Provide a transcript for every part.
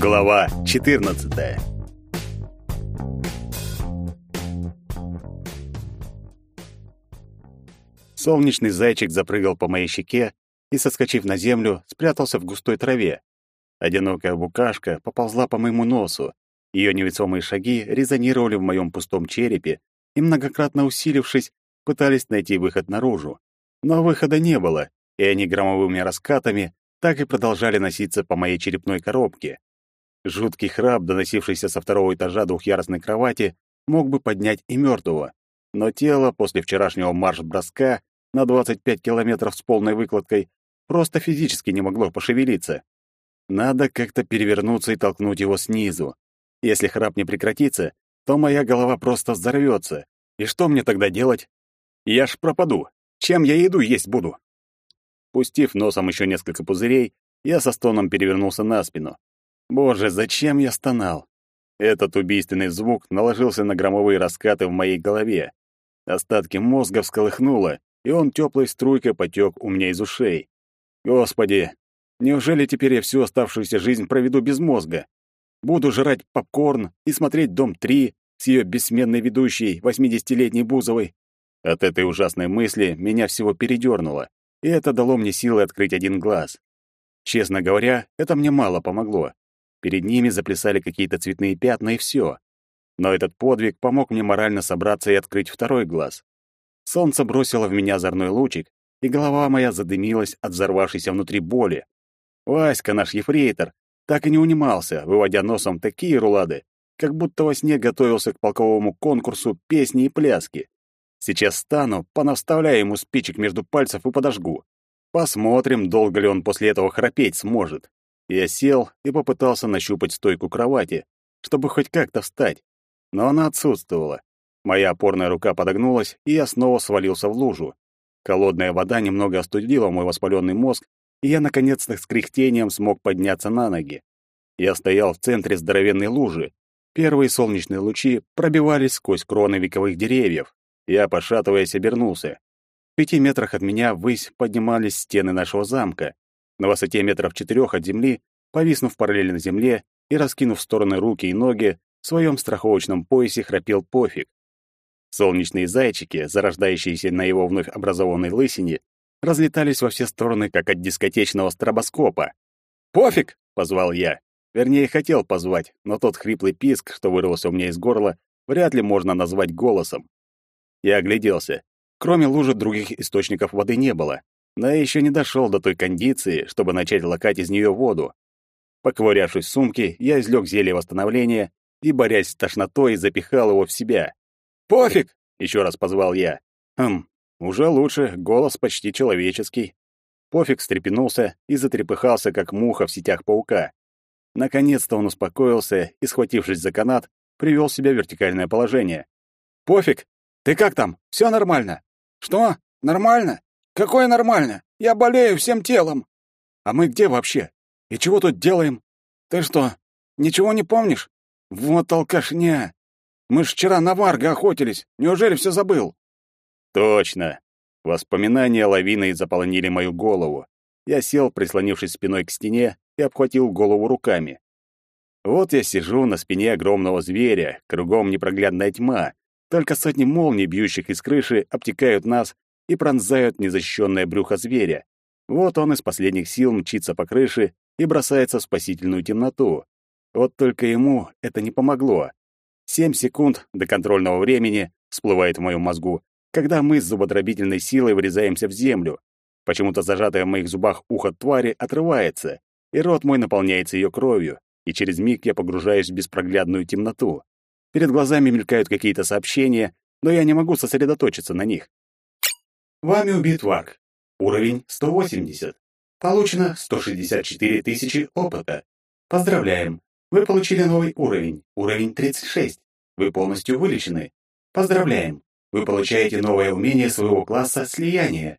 Глава 14. Солнечный зайчик запрыгал по моей щеке и, соскочив на землю, спрятался в густой траве. Одинокая букашка поползла по моему носу. Ее невесомые шаги резонировали в моем пустом черепе и, многократно усилившись, пытались найти выход наружу. Но выхода не было, и они громовыми раскатами так и продолжали носиться по моей черепной коробке. Жуткий храп, доносившийся со второго этажа двухъярусной кровати, мог бы поднять и мертвого. Но тело после вчерашнего марш-броска на 25 километров с полной выкладкой просто физически не могло пошевелиться. Надо как-то перевернуться и толкнуть его снизу. Если храп не прекратится, то моя голова просто взорвется. И что мне тогда делать? Я ж пропаду. Чем я еду есть буду? Пустив носом еще несколько пузырей, я со стоном перевернулся на спину. Боже, зачем я стонал? Этот убийственный звук наложился на громовые раскаты в моей голове. Остатки мозга всколыхнуло, и он теплой струйкой потек у меня из ушей. Господи, неужели теперь я всю оставшуюся жизнь проведу без мозга? Буду жрать попкорн и смотреть «Дом-3» с ее бессменной ведущей, восьмидесятилетней Бузовой. От этой ужасной мысли меня всего передернуло, и это дало мне силы открыть один глаз. Честно говоря, это мне мало помогло. Перед ними заплясали какие-то цветные пятна, и все. Но этот подвиг помог мне морально собраться и открыть второй глаз. Солнце бросило в меня озорной лучик, и голова моя задымилась от взорвавшейся внутри боли. Васька, наш ефрейтор, так и не унимался, выводя носом такие рулады, как будто во сне готовился к полковому конкурсу песни и пляски. Сейчас стану, понавставляю ему спичек между пальцев и подожгу. Посмотрим, долго ли он после этого храпеть сможет. Я сел и попытался нащупать стойку кровати, чтобы хоть как-то встать. Но она отсутствовала. Моя опорная рука подогнулась, и я снова свалился в лужу. Холодная вода немного остудила мой воспаленный мозг, и я, наконец-то, с кряхтением смог подняться на ноги. Я стоял в центре здоровенной лужи. Первые солнечные лучи пробивались сквозь кроны вековых деревьев. Я, пошатываясь, обернулся. В пяти метрах от меня ввысь поднимались стены нашего замка. На высоте метров четырех от земли, повиснув параллельно земле и раскинув в стороны руки и ноги, в своем страховочном поясе храпел пофиг. Солнечные зайчики, зарождающиеся на его вновь образованной лысине, разлетались во все стороны, как от дискотечного стробоскопа. «Пофиг!» — позвал я. Вернее, хотел позвать, но тот хриплый писк, что вырвался у меня из горла, вряд ли можно назвать голосом. Я огляделся. Кроме лужи других источников воды не было но еще не дошел до той кондиции, чтобы начать лакать из нее воду. Поковырявшись в сумке, я извлек зелье восстановления и, борясь с тошнотой, запихал его в себя. «Пофиг!» — еще раз позвал я. «Хм, уже лучше, голос почти человеческий». Пофиг встрепенулся и затрепыхался, как муха в сетях паука. Наконец-то он успокоился и, схватившись за канат, привел себя в вертикальное положение. «Пофиг! Ты как там? Все нормально?» «Что? Нормально? Какое нормально? Я болею всем телом. А мы где вообще? И чего тут делаем? Ты что, ничего не помнишь? Вот алкашня. Мы ж вчера на Варга охотились. Неужели все забыл? Точно. Воспоминания лавиной заполонили мою голову. Я сел, прислонившись спиной к стене, и обхватил голову руками. Вот я сижу на спине огромного зверя, кругом непроглядная тьма. Только сотни молний, бьющих из крыши, обтекают нас и пронзают незащищенное брюхо зверя. Вот он из последних сил мчится по крыше и бросается в спасительную темноту. Вот только ему это не помогло. Семь секунд до контрольного времени всплывает в моем мозгу, когда мы с зубодробительной силой врезаемся в землю. Почему-то зажатое в моих зубах ухо твари отрывается, и рот мой наполняется ее кровью, и через миг я погружаюсь в беспроглядную темноту. Перед глазами мелькают какие-то сообщения, но я не могу сосредоточиться на них. Вами убит враг. Уровень 180. Получено 164 тысячи опыта. Поздравляем! Вы получили новый уровень, уровень 36. Вы полностью вылечены. Поздравляем! Вы получаете новое умение своего класса «Слияние».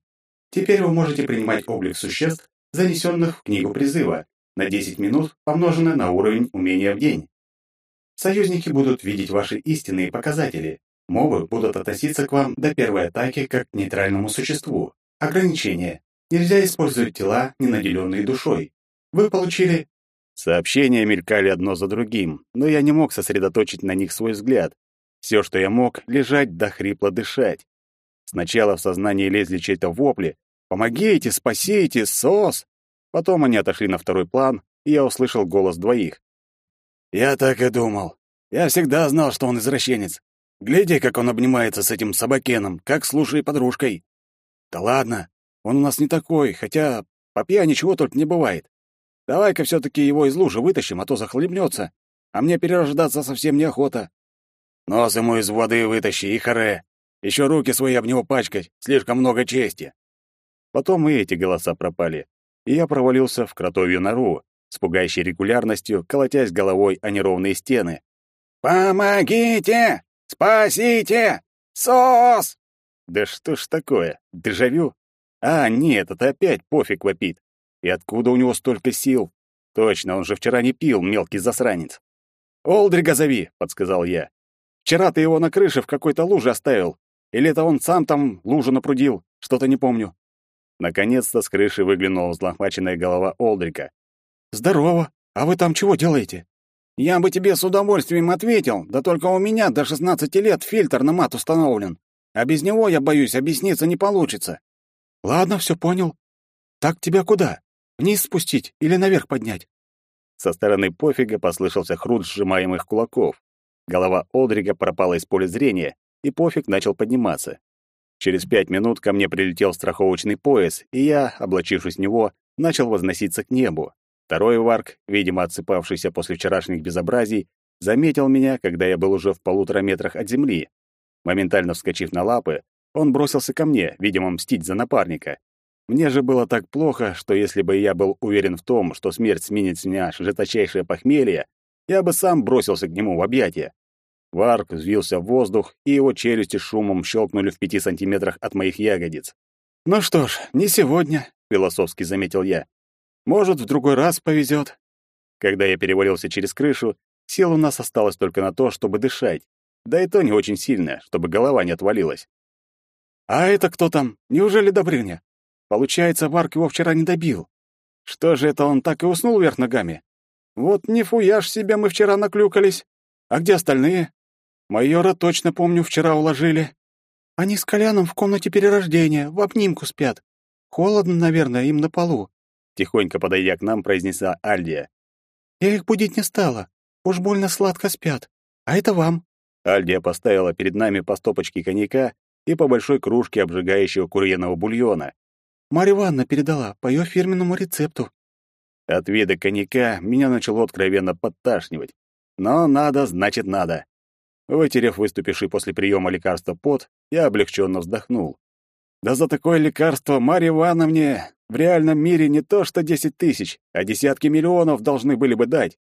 Теперь вы можете принимать облик существ, занесенных в книгу призыва, на 10 минут помноженное на уровень умения в день. Союзники будут видеть ваши истинные показатели. Мобы будут относиться к вам до первой атаки как к нейтральному существу. Ограничение. Нельзя использовать тела, не наделенные душой. Вы получили Сообщения мелькали одно за другим, но я не мог сосредоточить на них свой взгляд. Все, что я мог, лежать да хрипло дышать. Сначала в сознании лезли чьи-то вопли «Помогите! Спасите! СОС!» Потом они отошли на второй план, и я услышал голос двоих. «Я так и думал. Я всегда знал, что он извращенец. Гляди, как он обнимается с этим собакеном, как с лучшей подружкой. Да ладно, он у нас не такой, хотя по пьяни чего только не бывает. Давай-ка все-таки его из лужи вытащим, а то захлебнется. А мне перерождаться совсем неохота. Нос ему из воды вытащи, и харе. Еще руки свои об него пачкать, слишком много чести. Потом и эти голоса пропали, и я провалился в кротовью нору, с пугающей регулярностью, колотясь головой о неровные стены. «Помогите! Спасите! СОС!» Да что ж такое? Дежавю? А, нет, это опять пофиг вопит. И откуда у него столько сил? Точно, он же вчера не пил, мелкий засранец. «Олдрига зови», — подсказал я. «Вчера ты его на крыше в какой-то луже оставил. Или это он сам там лужу напрудил? Что-то не помню». Наконец-то с крыши выглянула взлохмаченная голова Олдрика. «Здорово! А вы там чего делаете?» «Я бы тебе с удовольствием ответил, да только у меня до 16 лет фильтр на мат установлен. А без него, я боюсь, объясниться не получится. Ладно, все понял. Так тебя куда? Вниз спустить или наверх поднять? Со стороны пофига послышался хруст сжимаемых кулаков. Голова Олдрига пропала из поля зрения, и пофиг начал подниматься. Через пять минут ко мне прилетел страховочный пояс, и я, облачившись в него, начал возноситься к небу. Второй варк, видимо, отсыпавшийся после вчерашних безобразий, заметил меня, когда я был уже в полутора метрах от земли. Моментально вскочив на лапы, он бросился ко мне, видимо, мстить за напарника. Мне же было так плохо, что если бы я был уверен в том, что смерть сменит с меня жесточайшее похмелье, я бы сам бросился к нему в объятия. Варк взвился в воздух, и его челюсти шумом щелкнули в пяти сантиметрах от моих ягодиц. «Ну что ж, не сегодня», — философски заметил я. «Может, в другой раз повезет». Когда я перевалился через крышу, сил у нас осталось только на то, чтобы дышать. Да и то не очень сильно, чтобы голова не отвалилась. «А это кто там? Неужели Добрыня? Получается, Варк его вчера не добил. Что же это он так и уснул вверх ногами? Вот не фуяж себя мы вчера наклюкались. А где остальные? Майора точно помню, вчера уложили. Они с Коляном в комнате перерождения, в обнимку спят. Холодно, наверное, им на полу. Тихонько подойдя к нам, произнесла Альдия. Я их будить не стала. Уж больно сладко спят. А это вам. Альдия поставила перед нами по стопочке коньяка и по большой кружке обжигающего куриного бульона. Марья Ивановна передала по ее фирменному рецепту. От вида коньяка меня начало откровенно подташнивать. Но надо, значит надо. Вытерев выступивший после приема лекарства пот, я облегченно вздохнул. Да за такое лекарство Марье Ивановне в реальном мире не то что десять тысяч, а десятки миллионов должны были бы дать.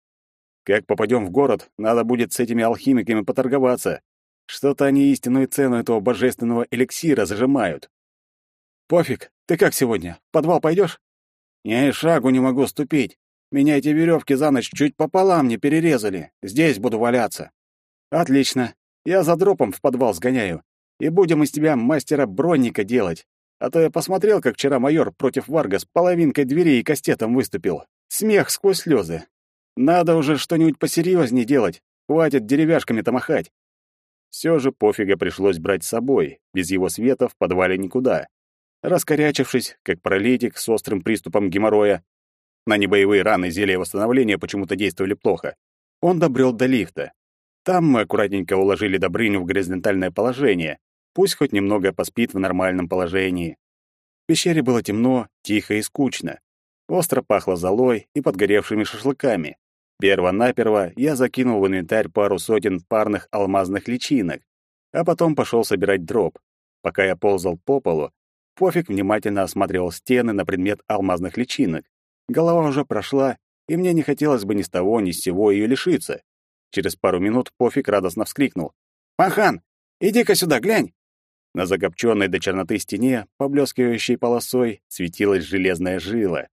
Как попадем в город, надо будет с этими алхимиками поторговаться. Что-то они истинную цену этого божественного эликсира зажимают. Пофиг, ты как сегодня? В подвал пойдешь? Я и шагу не могу ступить. Меня эти веревки за ночь чуть пополам не перерезали. Здесь буду валяться. Отлично. Я за дропом в подвал сгоняю. И будем из тебя мастера-бронника делать. А то я посмотрел, как вчера майор против Варга с половинкой двери и кастетом выступил. Смех сквозь слезы. Надо уже что-нибудь посерьезнее делать. Хватит деревяшками-то махать. Все же пофига пришлось брать с собой. Без его света в подвале никуда. Раскорячившись, как паралитик с острым приступом геморроя, на небоевые раны зелья восстановления почему-то действовали плохо, он добрел до лифта. Там мы аккуратненько уложили Добрыню в горизонтальное положение. Пусть хоть немного поспит в нормальном положении. В пещере было темно, тихо и скучно. Остро пахло золой и подгоревшими шашлыками. Перво-наперво я закинул в инвентарь пару сотен парных алмазных личинок, а потом пошел собирать дроп. Пока я ползал по полу, Пофиг внимательно осматривал стены на предмет алмазных личинок. Голова уже прошла, и мне не хотелось бы ни с того, ни с сего ее лишиться. Через пару минут Пофиг радостно вскрикнул. «Пахан, иди-ка сюда, глянь!» На закопченной до черноты стене, поблескивающей полосой, светилась железная жила.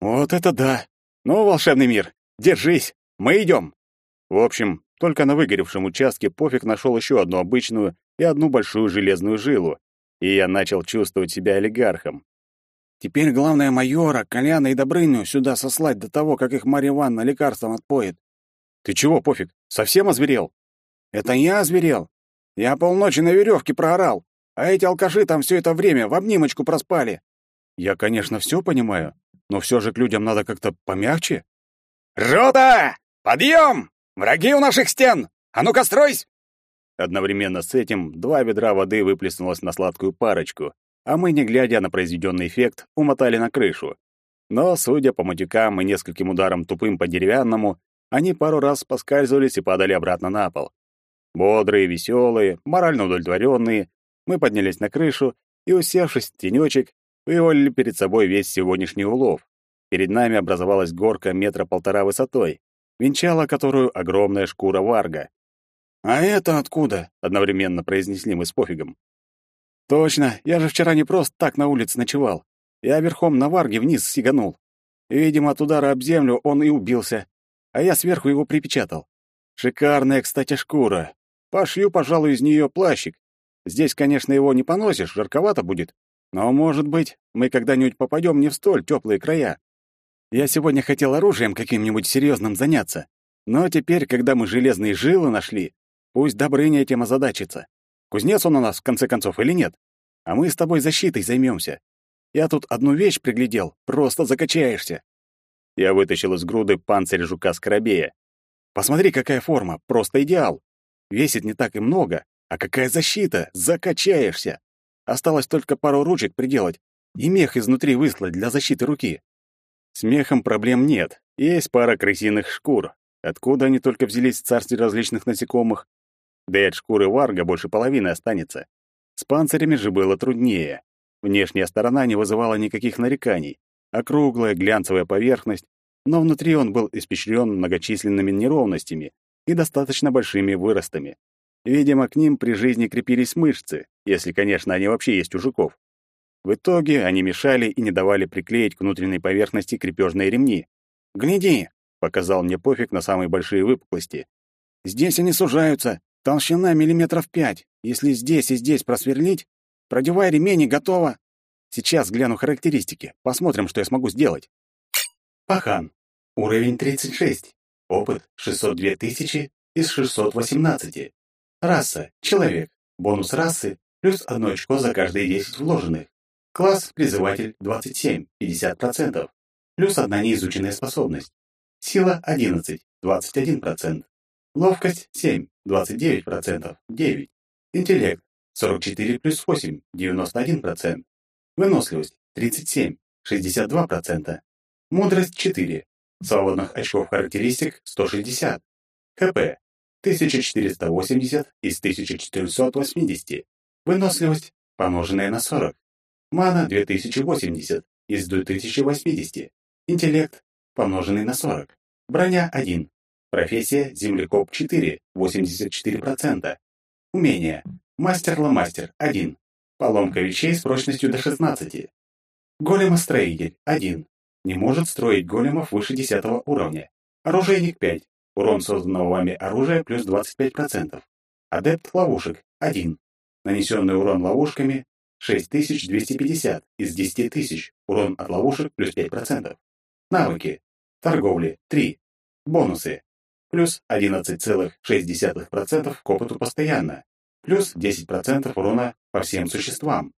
«Вот это да! Ну, волшебный мир, Держись! Мы идем!» В общем, только на выгоревшем участке пофиг нашел еще одну обычную и одну большую железную жилу, и я начал чувствовать себя олигархом. Теперь главное майора, Коляна и Добрыню сюда сослать до того, как их Марья Ивановна лекарством отпоет. Ты чего, пофиг? Совсем озверел? Это я озверел. Я полночи на веревке проорал, а эти алкаши там все это время в обнимочку проспали. Я, конечно, все понимаю, но все же к людям надо как-то помягче. «Рота! Подъем! Враги у наших стен! А ну-ка, стройсь!» Одновременно с этим два ведра воды выплеснулось на сладкую парочку, а мы, не глядя на произведенный эффект, умотали на крышу. Но, судя по матюкам и нескольким ударам тупым по деревянному, они пару раз поскальзывались и падали обратно на пол. Бодрые, веселые, морально удовлетворенные, мы поднялись на крышу и, усевшись в тенечек, вывалили перед собой весь сегодняшний улов. Перед нами образовалась горка метра полтора высотой, венчала которую огромная шкура варга. «А это откуда?» — одновременно произнесли мы с пофигом. «Точно, я же вчера не просто так на улице ночевал. Я верхом на варге вниз сиганул. Видимо, от удара об землю он и убился, а я сверху его припечатал. Шикарная, кстати, шкура. Пошью, пожалуй, из нее плащик. Здесь, конечно, его не поносишь, жарковато будет, но, может быть, мы когда-нибудь попадем не в столь теплые края. Я сегодня хотел оружием каким-нибудь серьезным заняться, но теперь, когда мы железные жилы нашли, пусть Добрыня этим озадачится. Кузнец он у нас, в конце концов, или нет? А мы с тобой защитой займемся. Я тут одну вещь приглядел, просто закачаешься. Я вытащил из груды панцирь жука-скоробея. Посмотри, какая форма, просто идеал. Весит не так и много, а какая защита, закачаешься. Осталось только пару ручек приделать и мех изнутри выслать для защиты руки. С мехом проблем нет. Есть пара крысиных шкур. Откуда они только взялись в царстве различных насекомых? Да и от шкуры варга больше половины останется. С панцирями же было труднее. Внешняя сторона не вызывала никаких нареканий. Округлая глянцевая поверхность, но внутри он был испещрен многочисленными неровностями и достаточно большими выростами. Видимо, к ним при жизни крепились мышцы, если, конечно, они вообще есть у жуков. В итоге они мешали и не давали приклеить к внутренней поверхности крепежные ремни. «Гляди!» — показал мне пофиг на самые большие выпуклости. «Здесь они сужаются. Толщина миллиметров пять. Если здесь и здесь просверлить, продевай ремень и готово. Сейчас гляну характеристики. Посмотрим, что я смогу сделать». Пахан. Уровень 36. Опыт 602 тысячи из 618. Раса. Человек. Бонус расы плюс одно очко за каждые 10 вложенных. Класс призыватель 27, 50%. Плюс одна неизученная способность. Сила 11, 21%. Ловкость 7, 29%, 9. Интеллект 44 плюс 8, 91%. Выносливость 37, 62%. Мудрость 4. Свободных очков характеристик 160. ХП 1480 из 1480. Выносливость, помноженная на 40. Мана 2080 из 2080. Интеллект, помноженный на 40. Броня 1. Профессия землекоп 4, 84%. Умение. Мастер-ломастер 1. Поломка вещей с прочностью до 16. Големостроитель 1. Не может строить големов выше 10 уровня. Оружейник 5. Урон созданного вами оружия плюс 25%. Адепт ловушек 1. Нанесенный урон ловушками 6250 из 10 тысяч. Урон от ловушек плюс 5%. Навыки. Торговли 3. Бонусы. Плюс 11,6% к опыту постоянно. Плюс 10% урона по всем существам.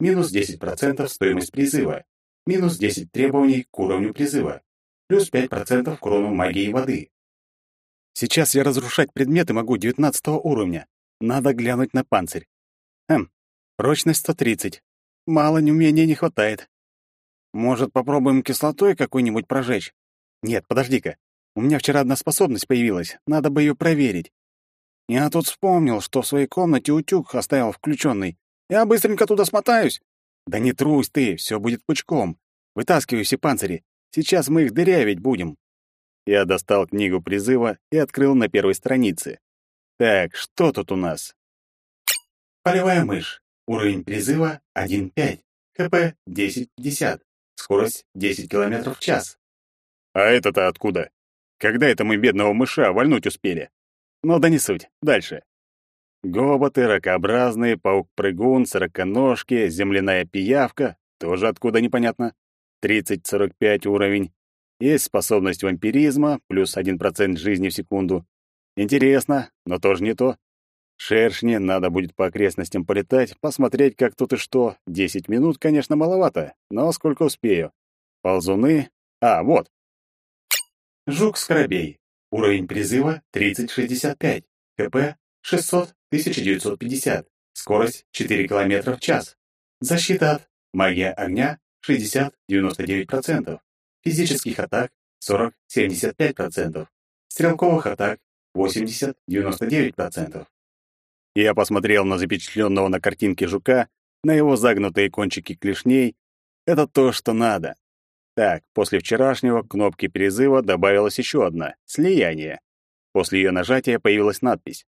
Минус 10% стоимость призыва минус 10 требований к уровню призыва, плюс 5% к урону магии воды. Сейчас я разрушать предметы могу 19 уровня. Надо глянуть на панцирь. Хм, прочность 130. Мало неумения не хватает. Может, попробуем кислотой какую-нибудь прожечь? Нет, подожди-ка. У меня вчера одна способность появилась. Надо бы ее проверить. Я тут вспомнил, что в своей комнате утюг оставил включенный. Я быстренько туда смотаюсь. Да не трусь ты, все будет пучком. Вытаскивай все панцири. Сейчас мы их дырявить будем. Я достал книгу призыва и открыл на первой странице. Так, что тут у нас? Полевая мышь. Уровень призыва 1.5. ХП 10-50. Скорость 10 км в час. А это-то откуда? Когда это мы бедного мыша вальнуть успели? Ну да не суть. Дальше. Гоботы, ракообразные, паук-прыгун, сороконожки, земляная пиявка. Тоже откуда непонятно. 30-45 уровень. Есть способность вампиризма, плюс 1% жизни в секунду. Интересно, но тоже не то. Шершни, надо будет по окрестностям полетать, посмотреть, как тут и что. Десять минут, конечно, маловато, но сколько успею. Ползуны... А, вот. Жук-скоробей. Уровень призыва 3065. КП 600-1950. Скорость 4 км в час. Защита от магия огня 60-99%. Физических атак 40-75%. Стрелковых атак 80-99%. Я посмотрел на запечатленного на картинке жука, на его загнутые кончики клешней. Это то, что надо. Так, после вчерашнего кнопки призыва добавилась еще одна — слияние. После ее нажатия появилась надпись.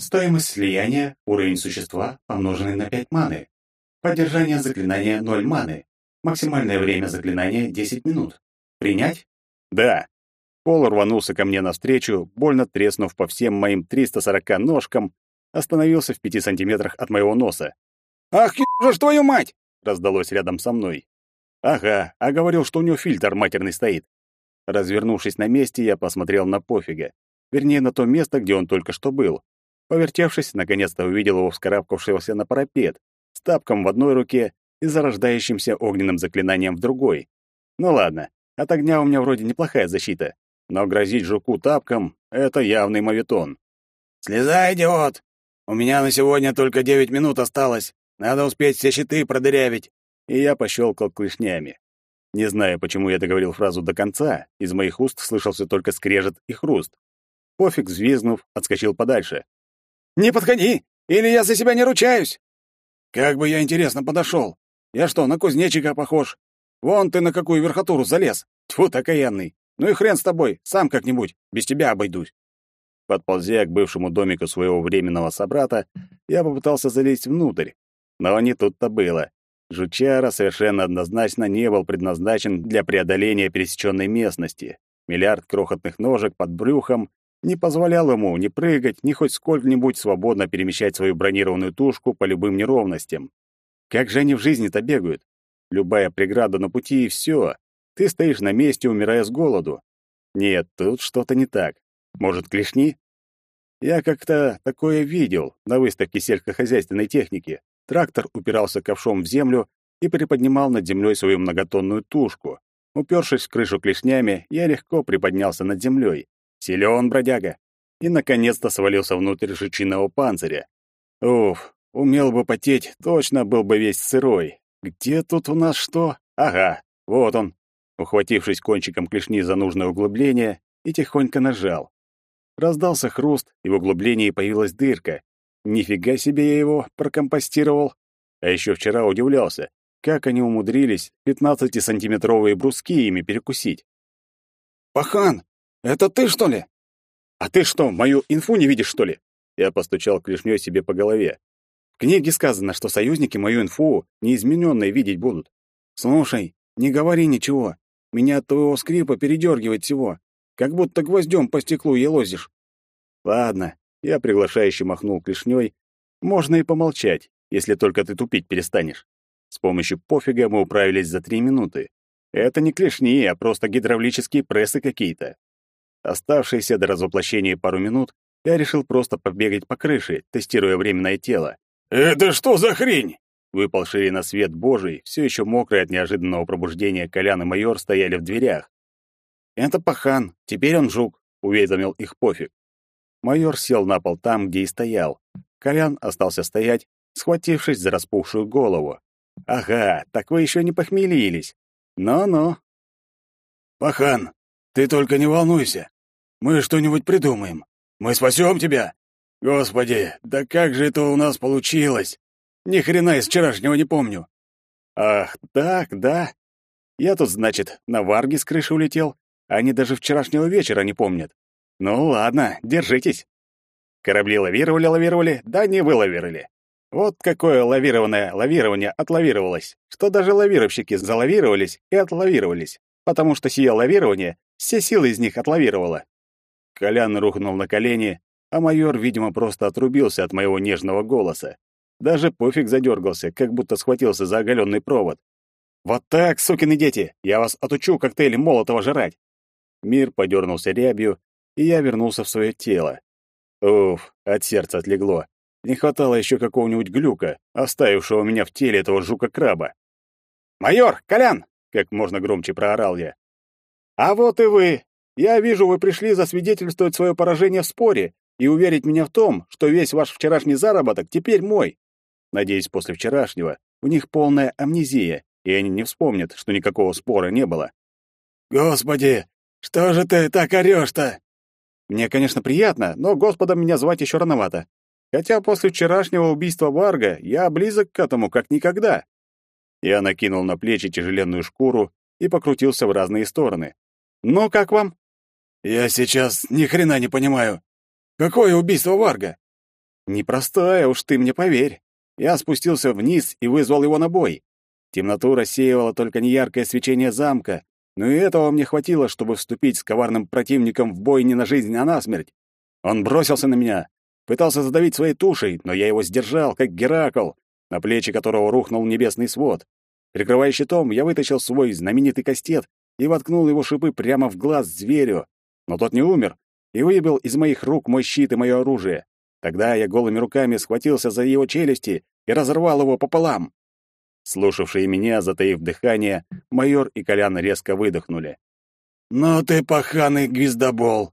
Стоимость слияния, уровень существа, помноженный на 5 маны. Поддержание заклинания 0 маны. Максимальное время заклинания 10 минут. Принять? Да. Пол рванулся ко мне навстречу, больно треснув по всем моим 340 ножкам, остановился в пяти сантиметрах от моего носа. «Ах, ё ж твою мать!» — раздалось рядом со мной. «Ага, а говорил, что у него фильтр матерный стоит». Развернувшись на месте, я посмотрел на пофига. Вернее, на то место, где он только что был. Повертевшись, наконец-то увидел его вскарабкавшегося на парапет, с тапком в одной руке и зарождающимся огненным заклинанием в другой. Ну ладно, от огня у меня вроде неплохая защита, но грозить жуку тапком — это явный мавитон. «Слезай, идиот! У меня на сегодня только девять минут осталось. Надо успеть все щиты продырявить». И я пощелкал клешнями. Не знаю, почему я договорил фразу до конца, из моих уст слышался только скрежет и хруст. Пофиг, взвизгнув, отскочил подальше. «Не подходи, или я за себя не ручаюсь!» «Как бы я, интересно, подошел. Я что, на кузнечика похож? Вон ты на какую верхотуру залез. Тьфу, такаянный. Ну и хрен с тобой, сам как-нибудь, без тебя обойдусь». Подползя к бывшему домику своего временного собрата, я попытался залезть внутрь. Но не тут-то было. Жучара совершенно однозначно не был предназначен для преодоления пересеченной местности. Миллиард крохотных ножек под брюхом не позволял ему ни прыгать, ни хоть сколько-нибудь свободно перемещать свою бронированную тушку по любым неровностям. Как же они в жизни-то бегают? Любая преграда на пути, и все. Ты стоишь на месте, умирая с голоду. Нет, тут что-то не так. Может, клешни? Я как-то такое видел на выставке сельскохозяйственной техники. Трактор упирался ковшом в землю и приподнимал над землей свою многотонную тушку. Упершись в крышу клешнями, я легко приподнялся над землей. Силён бродяга. И, наконец-то, свалился внутрь жучиного панциря. Уф, умел бы потеть, точно был бы весь сырой. Где тут у нас что? Ага, вот он. Ухватившись кончиком клешни за нужное углубление, и тихонько нажал. Раздался хруст, и в углублении появилась дырка. Нифига себе я его прокомпостировал. А еще вчера удивлялся, как они умудрились 15-сантиметровые бруски ими перекусить. «Пахан, это ты, что ли? А ты что, мою инфу не видишь, что ли? Я постучал клешней себе по голове. В книге сказано, что союзники мою инфу неизмененной видеть будут. Слушай, не говори ничего. Меня от твоего скрипа передергивает всего. Как будто гвоздем по стеклу елозишь. Ладно, я приглашающе махнул клешней. Можно и помолчать, если только ты тупить перестанешь. С помощью пофига мы управились за три минуты. Это не клешни, а просто гидравлические прессы какие-то. Оставшиеся до развоплощения пару минут я решил просто побегать по крыше, тестируя временное тело. «Это что за хрень?» Выпалшие на свет Божий, все еще мокрые от неожиданного пробуждения Колян и майор стояли в дверях. «Это пахан, теперь он жук», — уведомил их пофиг. Майор сел на пол там, где и стоял. Колян остался стоять, схватившись за распухшую голову. «Ага, так вы еще не похмелились. Ну-ну». «Пахан, ты только не волнуйся. Мы что-нибудь придумаем. Мы спасем тебя. Господи, да как же это у нас получилось? Ни хрена из вчерашнего не помню. Ах, так, да. Я тут, значит, на варге с крыши улетел. Они даже вчерашнего вечера не помнят. Ну ладно, держитесь. Корабли лавировали, лавировали, да не вылавировали. Вот какое лавированное лавирование отлавировалось, что даже лавировщики залавировались и отлавировались, потому что сие лавирование все силы из них отлавировало. Колян рухнул на колени, а майор, видимо, просто отрубился от моего нежного голоса. Даже пофиг задергался, как будто схватился за оголенный провод. «Вот так, сукины дети! Я вас отучу коктейли Молотова жрать!» Мир подернулся рябью, и я вернулся в свое тело. Уф, от сердца отлегло. Не хватало еще какого-нибудь глюка, оставившего меня в теле этого жука-краба. «Майор! Колян!» — как можно громче проорал я. «А вот и вы! Я вижу, вы пришли засвидетельствовать свое поражение в споре и уверить меня в том, что весь ваш вчерашний заработок теперь мой. Надеюсь, после вчерашнего у них полная амнезия, и они не вспомнят, что никакого спора не было. «Господи, что же ты так орёшь-то?» Мне, конечно, приятно, но Господом меня звать еще рановато. Хотя после вчерашнего убийства Варга я близок к этому как никогда. Я накинул на плечи тяжеленную шкуру и покрутился в разные стороны. «Ну, как вам?» «Я сейчас ни хрена не понимаю. Какое убийство Варга?» «Непростое, уж ты мне поверь. Я спустился вниз и вызвал его на бой. Темноту рассеивало только неяркое свечение замка, но и этого мне хватило, чтобы вступить с коварным противником в бой не на жизнь, а на смерть. Он бросился на меня, пытался задавить своей тушей, но я его сдержал, как Геракл, на плечи которого рухнул небесный свод. Прикрывая щитом, я вытащил свой знаменитый кастет и воткнул его шипы прямо в глаз зверю. Но тот не умер и выбил из моих рук мой щит и мое оружие. Тогда я голыми руками схватился за его челюсти и разорвал его пополам. Слушавшие меня, затаив дыхание, майор и Колян резко выдохнули. «Ну ты паханый гвиздобол!»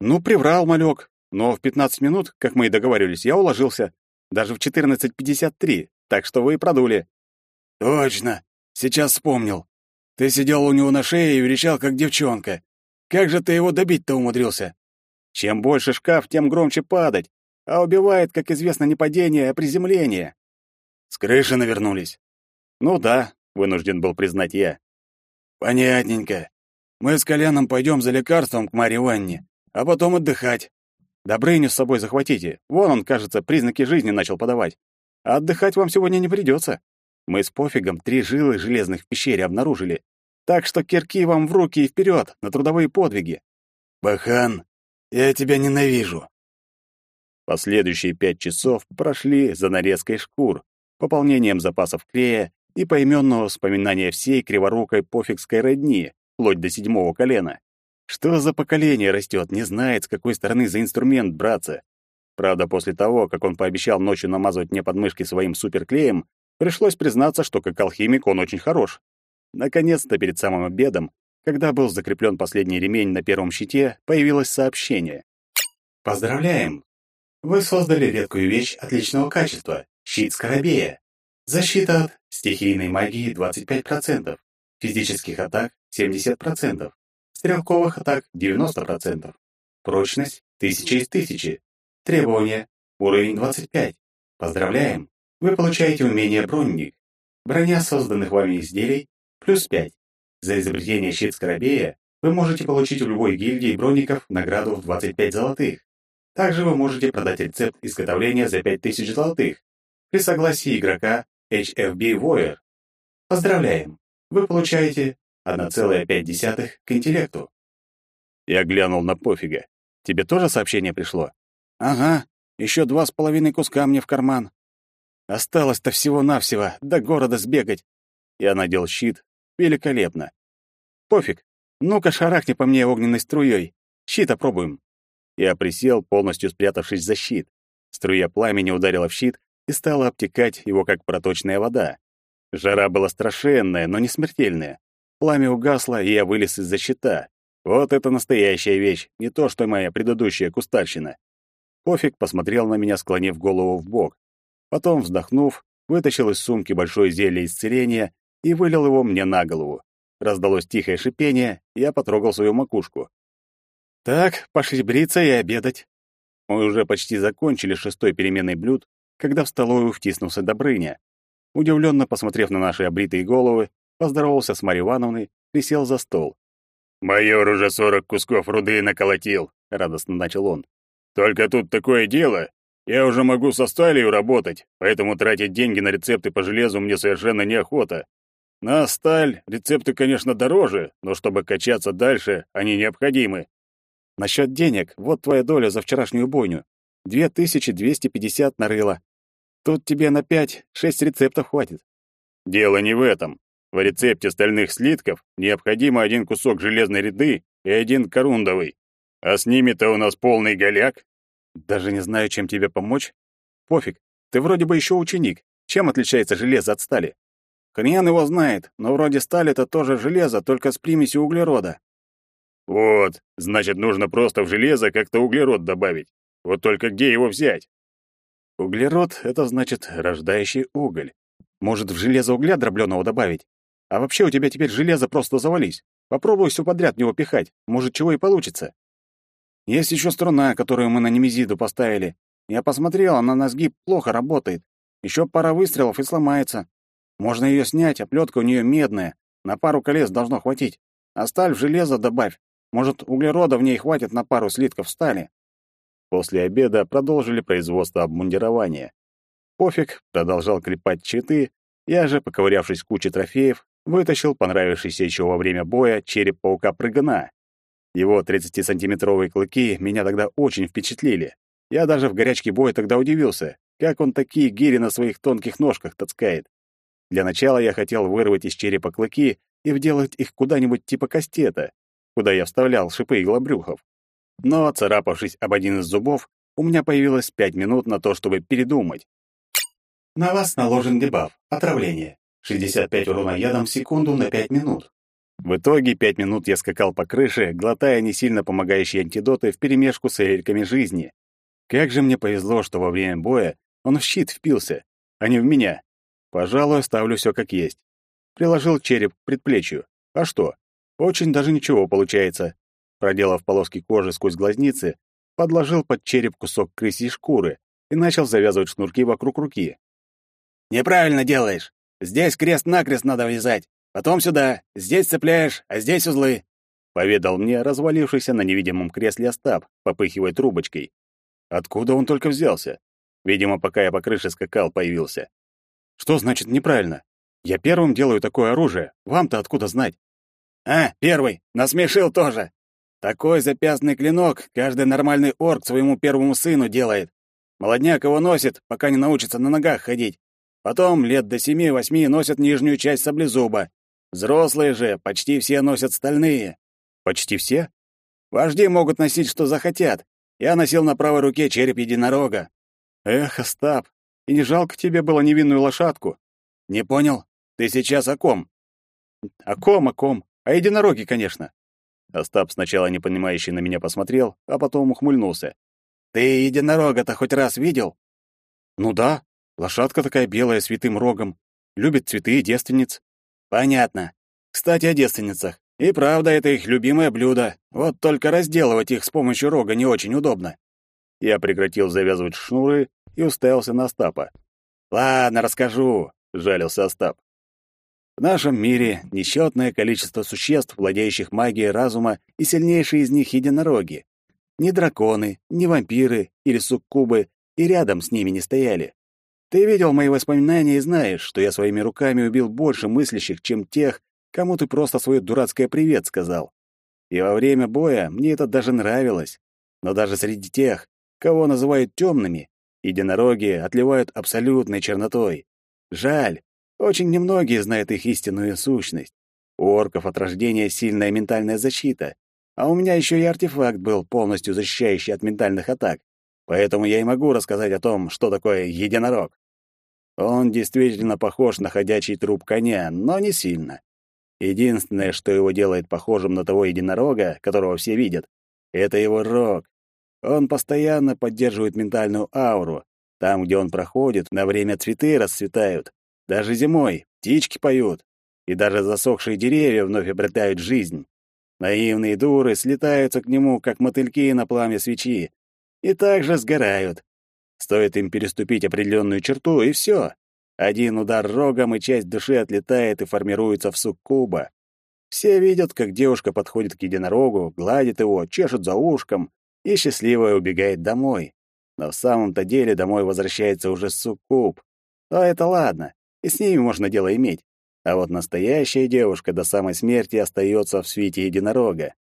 «Ну, приврал, малек. Но в 15 минут, как мы и договаривались, я уложился. Даже в 14.53, так что вы и продули». «Точно! Сейчас вспомнил. Ты сидел у него на шее и верещал, как девчонка. Как же ты его добить-то умудрился?» «Чем больше шкаф, тем громче падать. А убивает, как известно, не падение, а приземление». «С крыши навернулись?» «Ну да», — вынужден был признать я. «Понятненько. Мы с Коляном пойдем за лекарством к Марье Ванне, а потом отдыхать. Добрыню с собой захватите. Вон он, кажется, признаки жизни начал подавать. А отдыхать вам сегодня не придется. Мы с пофигом три жилы железных в пещере обнаружили. Так что кирки вам в руки и вперед на трудовые подвиги. Бахан, я тебя ненавижу. Последующие пять часов прошли за нарезкой шкур, пополнением запасов клея и поименного вспоминания всей криворукой пофигской родни, вплоть до седьмого колена. Что за поколение растет, не знает, с какой стороны за инструмент браться. Правда, после того, как он пообещал ночью намазывать мне подмышки своим суперклеем, пришлось признаться, что как алхимик он очень хорош. Наконец-то перед самым обедом, когда был закреплен последний ремень на первом щите, появилось сообщение. «Поздравляем! Вы создали редкую вещь отличного качества — щит Скоробея. Защита от стихийной магии 25%, физических атак 70%, стрелковых атак 90%, прочность 1000 из 1000, требования уровень 25. Поздравляем! Вы получаете умение бронник. Броня созданных вами изделий плюс 5. За изобретение щит Скоробея вы можете получить в любой гильдии бронников награду в 25 золотых. Также вы можете продать рецепт изготовления за 5000 золотых при согласии игрока HFB Warrior. Поздравляем! Вы получаете 1,5 к интеллекту. Я глянул на пофига. Тебе тоже сообщение пришло? Ага, еще два с половиной куска мне в карман. Осталось-то всего-навсего до города сбегать. Я надел щит. Великолепно. Пофиг. Ну-ка шарахни по мне огненной струей. Щит опробуем. Я присел, полностью спрятавшись за щит. Струя пламени ударила в щит, и стала обтекать его, как проточная вода. Жара была страшенная, но не смертельная. Пламя угасло, и я вылез из-за щита. Вот это настоящая вещь, не то что моя предыдущая кустарщина. Пофиг посмотрел на меня, склонив голову в бок. Потом, вздохнув, вытащил из сумки большое зелье исцеления и вылил его мне на голову. Раздалось тихое шипение, я потрогал свою макушку. «Так, пошли бриться и обедать». Мы уже почти закончили шестой переменный блюд, когда в столовую втиснулся Добрыня. Удивленно посмотрев на наши обритые головы, поздоровался с Марьей Ивановной, присел за стол. «Майор уже сорок кусков руды наколотил», — радостно начал он. «Только тут такое дело. Я уже могу со сталью работать, поэтому тратить деньги на рецепты по железу мне совершенно неохота. На сталь рецепты, конечно, дороже, но чтобы качаться дальше, они необходимы». «Насчет денег, вот твоя доля за вчерашнюю бойню. 2250 нарыла. Тут тебе на пять-шесть рецептов хватит. Дело не в этом. В рецепте стальных слитков необходимо один кусок железной ряды и один корундовый. А с ними-то у нас полный голяк. Даже не знаю, чем тебе помочь. Пофиг, ты вроде бы еще ученик. Чем отличается железо от стали? Хрен его знает, но вроде сталь — это тоже железо, только с примесью углерода. Вот, значит, нужно просто в железо как-то углерод добавить. Вот только где его взять? Углерод — это значит рождающий уголь. Может, в железо угля дробленого добавить? А вообще у тебя теперь железо просто завались. Попробуй все подряд в него пихать, может, чего и получится. Есть еще струна, которую мы на немезиду поставили. Я посмотрел, она на сгиб плохо работает. Еще пара выстрелов и сломается. Можно ее снять, оплетка у нее медная. На пару колес должно хватить. А сталь в железо добавь. Может, углерода в ней хватит на пару слитков стали. После обеда продолжили производство обмундирования. Пофиг продолжал клепать щиты, я же, поковырявшись в куче трофеев, вытащил понравившийся еще во время боя череп паука-прыгуна. Его 30-сантиметровые клыки меня тогда очень впечатлили. Я даже в горячке боя тогда удивился, как он такие гири на своих тонких ножках таскает. Для начала я хотел вырвать из черепа клыки и вделать их куда-нибудь типа кастета, куда я вставлял шипы иглобрюхов. Но, царапавшись об один из зубов, у меня появилось пять минут на то, чтобы передумать. На вас наложен дебаф «Отравление». 65 урона ядом в секунду на 5 минут. В итоге пять минут я скакал по крыше, глотая не сильно помогающие антидоты вперемешку с эльками жизни. Как же мне повезло, что во время боя он в щит впился, а не в меня. Пожалуй, оставлю все как есть. Приложил череп к предплечью. А что? Очень даже ничего получается. Проделав полоски кожи сквозь глазницы, подложил под череп кусок крысьей шкуры и начал завязывать шнурки вокруг руки. «Неправильно делаешь. Здесь крест-накрест надо вязать. Потом сюда. Здесь цепляешь, а здесь узлы», — поведал мне развалившийся на невидимом кресле Остап, попыхивая трубочкой. Откуда он только взялся? Видимо, пока я по крыше скакал, появился. Что значит неправильно? Я первым делаю такое оружие. Вам-то откуда знать? А, первый. Насмешил тоже. Такой запястный клинок каждый нормальный орк своему первому сыну делает. Молодняк его носит, пока не научится на ногах ходить. Потом лет до семи-восьми носят нижнюю часть саблезуба. Взрослые же почти все носят стальные. Почти все? Вожди могут носить, что захотят. Я носил на правой руке череп единорога. Эх, Остап, и не жалко тебе было невинную лошадку? Не понял? Ты сейчас о ком? О ком, о ком? О единороге, конечно. Остап сначала непонимающе на меня посмотрел, а потом ухмыльнулся. Ты единорога-то хоть раз видел? Ну да, лошадка такая белая с витым рогом, любит цветы и девственниц. Понятно. Кстати, о девственницах. И правда, это их любимое блюдо. Вот только разделывать их с помощью рога не очень удобно. Я прекратил завязывать шнуры и уставился на Остапа. «Ладно, расскажу», — жалился Остап. В нашем мире несчетное количество существ, владеющих магией разума, и сильнейшие из них — единороги. Ни драконы, ни вампиры или суккубы и рядом с ними не стояли. Ты видел мои воспоминания и знаешь, что я своими руками убил больше мыслящих, чем тех, кому ты просто свое дурацкое «привет» сказал. И во время боя мне это даже нравилось. Но даже среди тех, кого называют темными, Единороги отливают абсолютной чернотой. Жаль, очень немногие знают их истинную сущность. У орков от рождения сильная ментальная защита, а у меня еще и артефакт был, полностью защищающий от ментальных атак. Поэтому я и могу рассказать о том, что такое единорог. Он действительно похож на ходячий труп коня, но не сильно. Единственное, что его делает похожим на того единорога, которого все видят, это его рог. Он постоянно поддерживает ментальную ауру. Там, где он проходит, на время цветы расцветают. Даже зимой птички поют. И даже засохшие деревья вновь обретают жизнь. Наивные дуры слетаются к нему, как мотыльки на пламя свечи, и также сгорают. Стоит им переступить определенную черту, и все. Один удар рогом, и часть души отлетает и формируется в суккуба. Все видят, как девушка подходит к единорогу, гладит его, чешет за ушком, и счастливая убегает домой. Но в самом-то деле домой возвращается уже суккуб. Но это ладно, и с ними можно дело иметь. А вот настоящая девушка до самой смерти остается в свете единорога.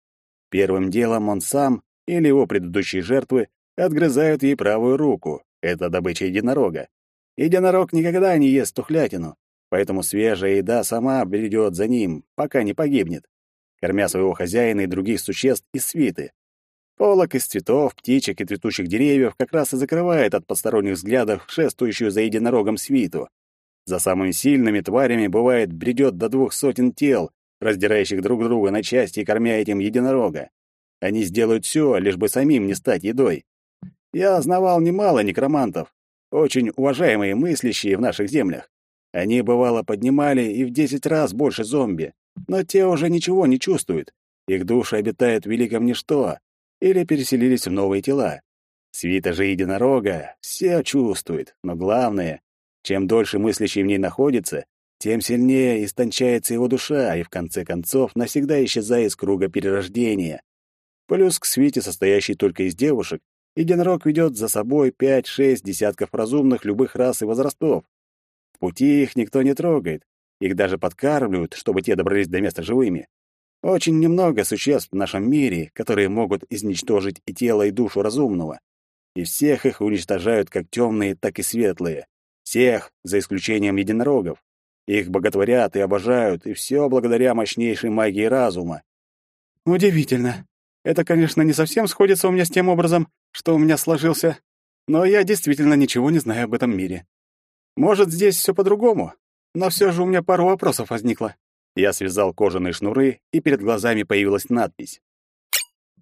Первым делом он сам или его предыдущие жертвы отгрызают ей правую руку. Это добыча единорога. Единорог никогда не ест тухлятину, поэтому свежая еда сама бредет за ним, пока не погибнет, кормя своего хозяина и других существ из свиты. Полок из цветов, птичек и цветущих деревьев как раз и закрывает от посторонних взглядов шествующую за единорогом свиту. За самыми сильными тварями бывает бредет до двух сотен тел, раздирающих друг друга на части и кормя этим единорога. Они сделают все, лишь бы самим не стать едой. Я знавал немало некромантов, очень уважаемые мыслящие в наших землях. Они, бывало, поднимали и в десять раз больше зомби, но те уже ничего не чувствуют. Их души обитают в великом ничто или переселились в новые тела. Свита же единорога все чувствует, но главное, чем дольше мыслящий в ней находится, тем сильнее истончается его душа и, в конце концов, навсегда исчезает из круга перерождения. Плюс к свите, состоящей только из девушек, единорог ведет за собой пять-шесть десятков разумных любых рас и возрастов. В пути их никто не трогает, их даже подкармливают, чтобы те добрались до места живыми. Очень немного существ в нашем мире, которые могут изничтожить и тело, и душу разумного. И всех их уничтожают как темные, так и светлые. Всех, за исключением единорогов. Их боготворят и обожают, и все благодаря мощнейшей магии разума. Удивительно. Это, конечно, не совсем сходится у меня с тем образом, что у меня сложился, но я действительно ничего не знаю об этом мире. Может, здесь все по-другому, но все же у меня пару вопросов возникло. Я связал кожаные шнуры, и перед глазами появилась надпись.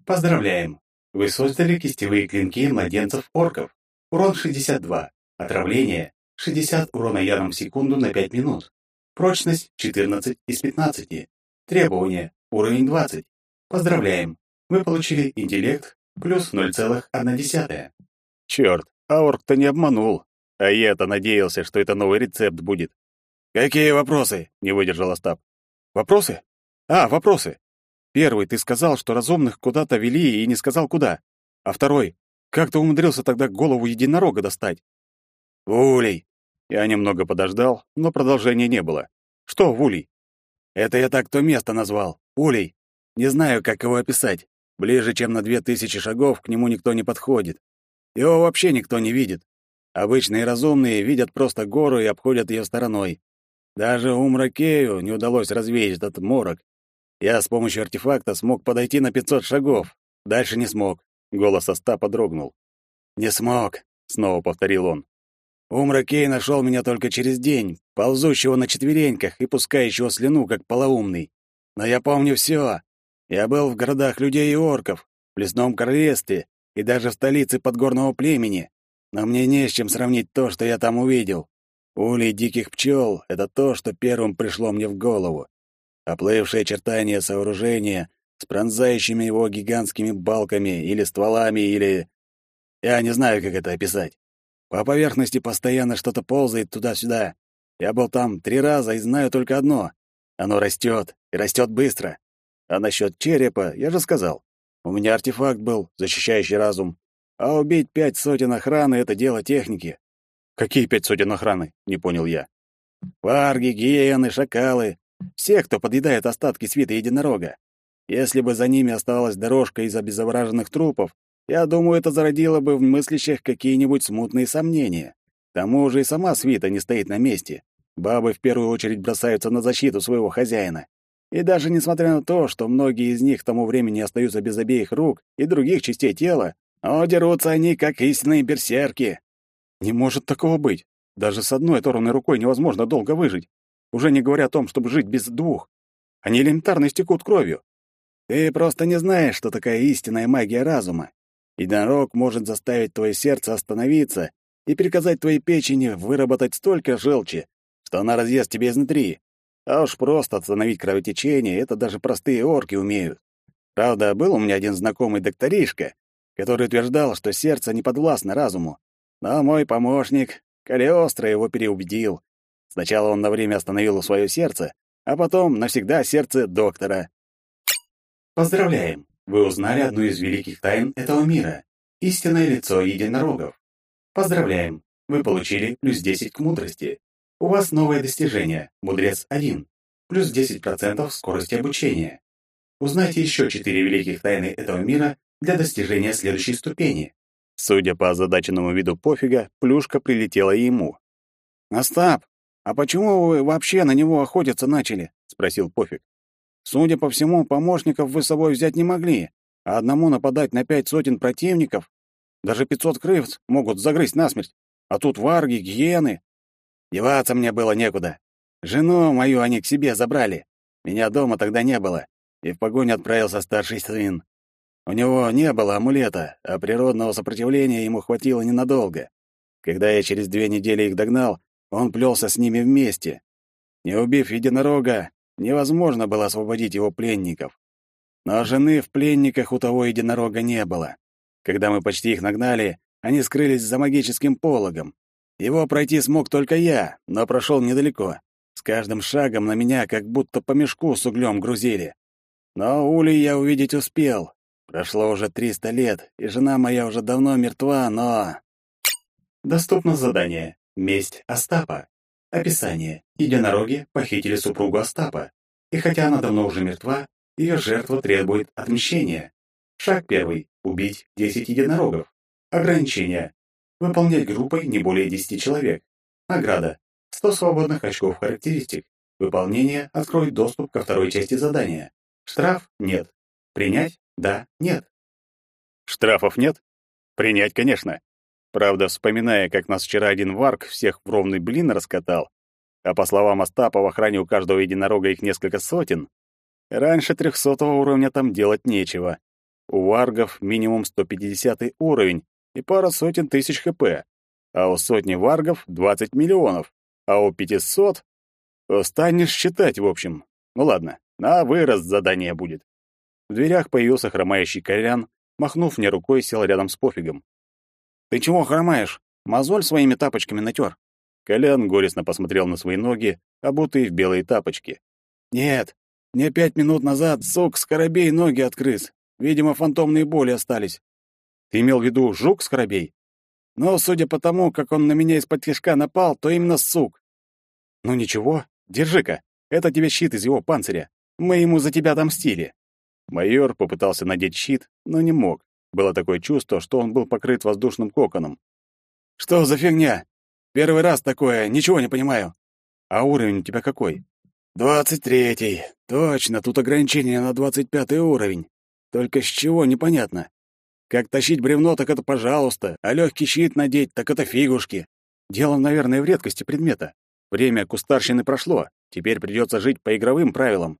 Поздравляем! Вы создали кистевые клинки младенцев-орков. Урон 62. Отравление 60 урона ядом в секунду на 5 минут. Прочность 14 из 15. Требования уровень 20. Поздравляем! Вы получили интеллект плюс 0,1. Черт, Аурк-то не обманул. А я-то надеялся, что это новый рецепт будет. «Какие вопросы?» — не выдержал Остап. «Вопросы? А, вопросы. Первый, ты сказал, что разумных куда-то вели и не сказал куда. А второй, как ты умудрился тогда голову единорога достать?» «Улей. Я немного подождал, но продолжения не было. Что улей? Это я так то место назвал. Улей. Не знаю, как его описать. Ближе, чем на две тысячи шагов, к нему никто не подходит. Его вообще никто не видит. Обычные разумные видят просто гору и обходят ее стороной. Даже Умракею не удалось развеять этот морок. Я с помощью артефакта смог подойти на 500 шагов. Дальше не смог. Голос Остапа дрогнул. «Не смог», — снова повторил он. Умракей нашел меня только через день, ползущего на четвереньках и пускающего слюну, как полоумный. Но я помню все. Я был в городах людей и орков, в лесном королевстве и даже в столице подгорного племени. Но мне не с чем сравнить то, что я там увидел. Улей диких пчел — это то, что первым пришло мне в голову. Оплывшие очертания сооружения с пронзающими его гигантскими балками или стволами, или... Я не знаю, как это описать. По поверхности постоянно что-то ползает туда-сюда. Я был там три раза и знаю только одно. Оно растет, и растет быстро. А насчет черепа я же сказал. У меня артефакт был, защищающий разум. А убить пять сотен охраны — это дело техники. Какие пять сотен охраны? Не понял я. Варги, гиены, шакалы. Все, кто подъедает остатки свита единорога. Если бы за ними оставалась дорожка из обезображенных трупов, я думаю, это зародило бы в мыслящих какие-нибудь смутные сомнения. К тому же и сама свита не стоит на месте. Бабы в первую очередь бросаются на защиту своего хозяина. И даже несмотря на то, что многие из них к тому времени остаются без обеих рук и других частей тела, но дерутся они, как истинные берсерки. Не может такого быть. Даже с одной оторванной рукой невозможно долго выжить. Уже не говоря о том, чтобы жить без двух. Они элементарно истекут кровью. Ты просто не знаешь, что такая истинная магия разума. Единорог может заставить твое сердце остановиться и приказать твоей печени выработать столько желчи, что она разъест тебе изнутри. А уж просто остановить кровотечение — это даже простые орки умеют. Правда, был у меня один знакомый докторишка, который утверждал, что сердце не подвластно разуму. Но мой помощник, Калиостро, его переубедил. Сначала он на время остановил свое сердце, а потом навсегда сердце доктора. Поздравляем! Вы узнали одну из великих тайн этого мира — истинное лицо единорогов. Поздравляем! Вы получили плюс 10 к мудрости. У вас новое достижение — Мудрец 1, плюс 10% скорости обучения. Узнайте еще четыре великих тайны этого мира для достижения следующей ступени. Судя по озадаченному виду пофига, плюшка прилетела ему. «Остап, а почему вы вообще на него охотиться начали?» — спросил Пофиг. «Судя по всему, помощников вы с собой взять не могли, а одному нападать на пять сотен противников? Даже пятьсот крыс могут загрызть насмерть, а тут варги, гиены. Деваться мне было некуда. Жену мою они к себе забрали. Меня дома тогда не было, и в погоню отправился старший сын. У него не было амулета, а природного сопротивления ему хватило ненадолго. Когда я через две недели их догнал, он плелся с ними вместе. Не убив единорога, невозможно было освободить его пленников. Но жены в пленниках у того единорога не было. Когда мы почти их нагнали, они скрылись за магическим пологом. Его пройти смог только я, но прошел недалеко. С каждым шагом на меня как будто по мешку с углем грузили. Но Ули я увидеть успел, Прошло уже триста лет, и жена моя уже давно мертва, но... Доступно задание «Месть Остапа». Описание. Единороги похитили супругу Остапа. И хотя она давно уже мертва, ее жертва требует отмщения. Шаг первый. Убить 10 единорогов. Ограничения. Выполнять группой не более 10 человек. Награда. 100 свободных очков характеристик. Выполнение откроет доступ ко второй части задания. Штраф нет. Принять да, нет. Штрафов нет? Принять, конечно. Правда, вспоминая, как нас вчера один варк всех в ровный блин раскатал, а по словам Остапа, в охране у каждого единорога их несколько сотен, раньше трехсотого уровня там делать нечего. У варгов минимум 150 уровень и пара сотен тысяч хп, а у сотни варгов 20 миллионов, а у 500... Станешь считать, в общем. Ну ладно, на вырост задание будет. В дверях появился хромающий Колян, махнув мне рукой, сел рядом с пофигом. «Ты чего хромаешь? Мозоль своими тапочками натер?» Колян горестно посмотрел на свои ноги, обутые в белые тапочки. «Нет, мне пять минут назад сок скоробей ноги открыс. Видимо, фантомные боли остались». «Ты имел в виду жук скоробей?» «Но, судя по тому, как он на меня из-под тяжка напал, то именно сук». «Ну ничего, держи-ка, это тебе щит из его панциря. Мы ему за тебя отомстили». Майор попытался надеть щит, но не мог. Было такое чувство, что он был покрыт воздушным коконом. «Что за фигня? Первый раз такое, ничего не понимаю». «А уровень у тебя какой?» «Двадцать третий. Точно, тут ограничение на двадцать пятый уровень. Только с чего, непонятно. Как тащить бревно, так это пожалуйста, а легкий щит надеть, так это фигушки. Дело, наверное, в редкости предмета. Время кустарщины прошло, теперь придется жить по игровым правилам.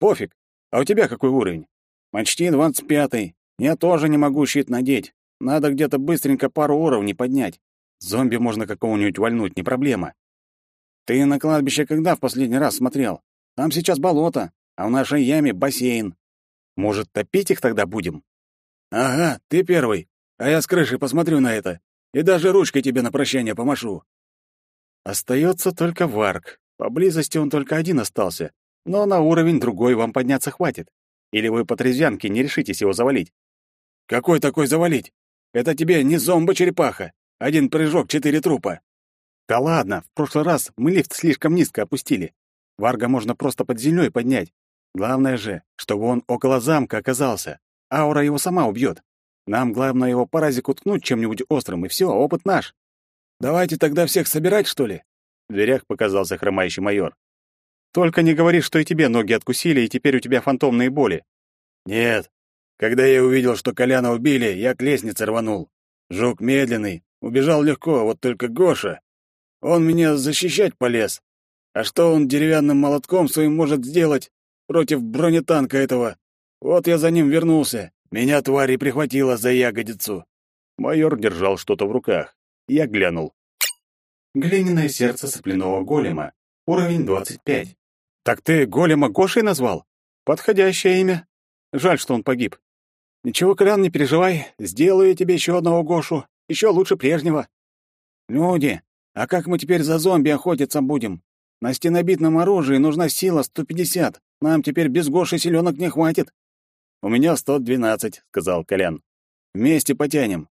Пофиг, а у тебя какой уровень? Почти двадцать пятый. Я тоже не могу щит надеть. Надо где-то быстренько пару уровней поднять. Зомби можно какого-нибудь вальнуть, не проблема. Ты на кладбище когда в последний раз смотрел? Там сейчас болото, а в нашей яме бассейн. Может, топить их тогда будем? Ага, ты первый. А я с крыши посмотрю на это. И даже ручкой тебе на прощание помашу. Остается только Варк. Поблизости он только один остался но на уровень другой вам подняться хватит. Или вы по трезвянке не решитесь его завалить? Какой такой завалить? Это тебе не зомбо-черепаха. Один прыжок, четыре трупа. Да ладно, в прошлый раз мы лифт слишком низко опустили. Варга можно просто под землей поднять. Главное же, чтобы он около замка оказался. Аура его сама убьет. Нам главное его паразику ткнуть чем-нибудь острым, и все, опыт наш. Давайте тогда всех собирать, что ли? В дверях показался хромающий майор. Только не говори, что и тебе ноги откусили, и теперь у тебя фантомные боли. Нет. Когда я увидел, что Коляна убили, я к лестнице рванул. Жук медленный, убежал легко, вот только Гоша. Он меня защищать полез. А что он деревянным молотком своим может сделать против бронетанка этого? Вот я за ним вернулся. Меня тварь и прихватила за ягодицу. Майор держал что-то в руках. Я глянул. Глиняное сердце сопляного голема. Уровень 25. Так ты голема Гошей назвал? Подходящее имя. Жаль, что он погиб. Ничего, Колян, не переживай, сделаю тебе еще одного Гошу, еще лучше прежнего. Люди, а как мы теперь за зомби охотиться будем? На стенобитном оружии нужна сила 150. Нам теперь без Гоши селенок не хватит. У меня 112, сказал Колян. Вместе потянем.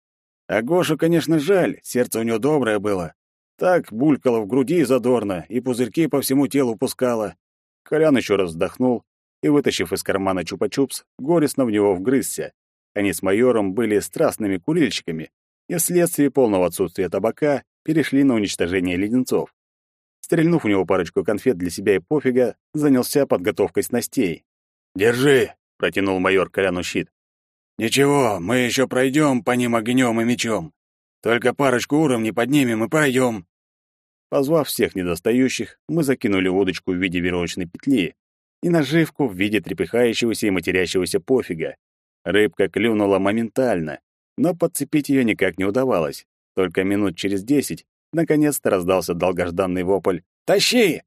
А Гошу, конечно, жаль, сердце у него доброе было. Так булькало в груди задорно, и пузырьки по всему телу пускало. Колян еще раз вздохнул и, вытащив из кармана чупа-чупс, горестно в него вгрызся. Они с майором были страстными курильщиками, и вследствие полного отсутствия табака перешли на уничтожение леденцов. Стрельнув у него парочку конфет для себя и пофига, занялся подготовкой снастей. «Держи!» — протянул майор Коляну щит. «Ничего, мы еще пройдем по ним огнем и мечом. Только парочку уровней поднимем и пройдем». Позвав всех недостающих, мы закинули удочку в виде веревочной петли и наживку в виде трепыхающегося и матерящегося пофига. Рыбка клюнула моментально, но подцепить ее никак не удавалось. Только минут через десять наконец-то раздался долгожданный вопль «Тащи!».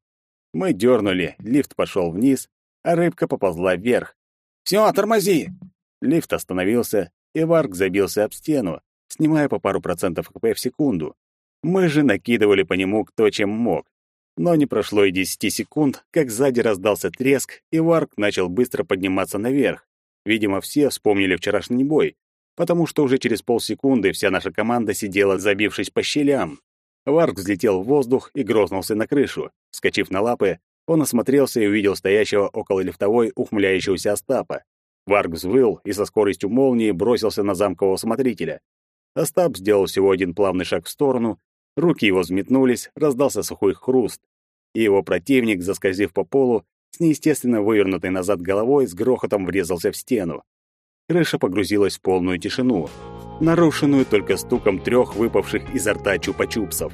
Мы дернули, лифт пошел вниз, а рыбка поползла вверх. «Все, тормози!» Лифт остановился, и Варк забился об стену, снимая по пару процентов ХП в секунду. Мы же накидывали по нему кто чем мог. Но не прошло и десяти секунд, как сзади раздался треск, и Варк начал быстро подниматься наверх. Видимо, все вспомнили вчерашний бой, потому что уже через полсекунды вся наша команда сидела, забившись по щелям. Варк взлетел в воздух и грознулся на крышу. Скочив на лапы, он осмотрелся и увидел стоящего около лифтовой ухмыляющегося Остапа. Варк взвыл и со скоростью молнии бросился на замкового смотрителя. Остап сделал всего один плавный шаг в сторону, руки его взметнулись, раздался сухой хруст, и его противник, заскользив по полу, с неестественно вывернутой назад головой с грохотом врезался в стену. Крыша погрузилась в полную тишину, нарушенную только стуком трех выпавших изо рта чупа-чупсов.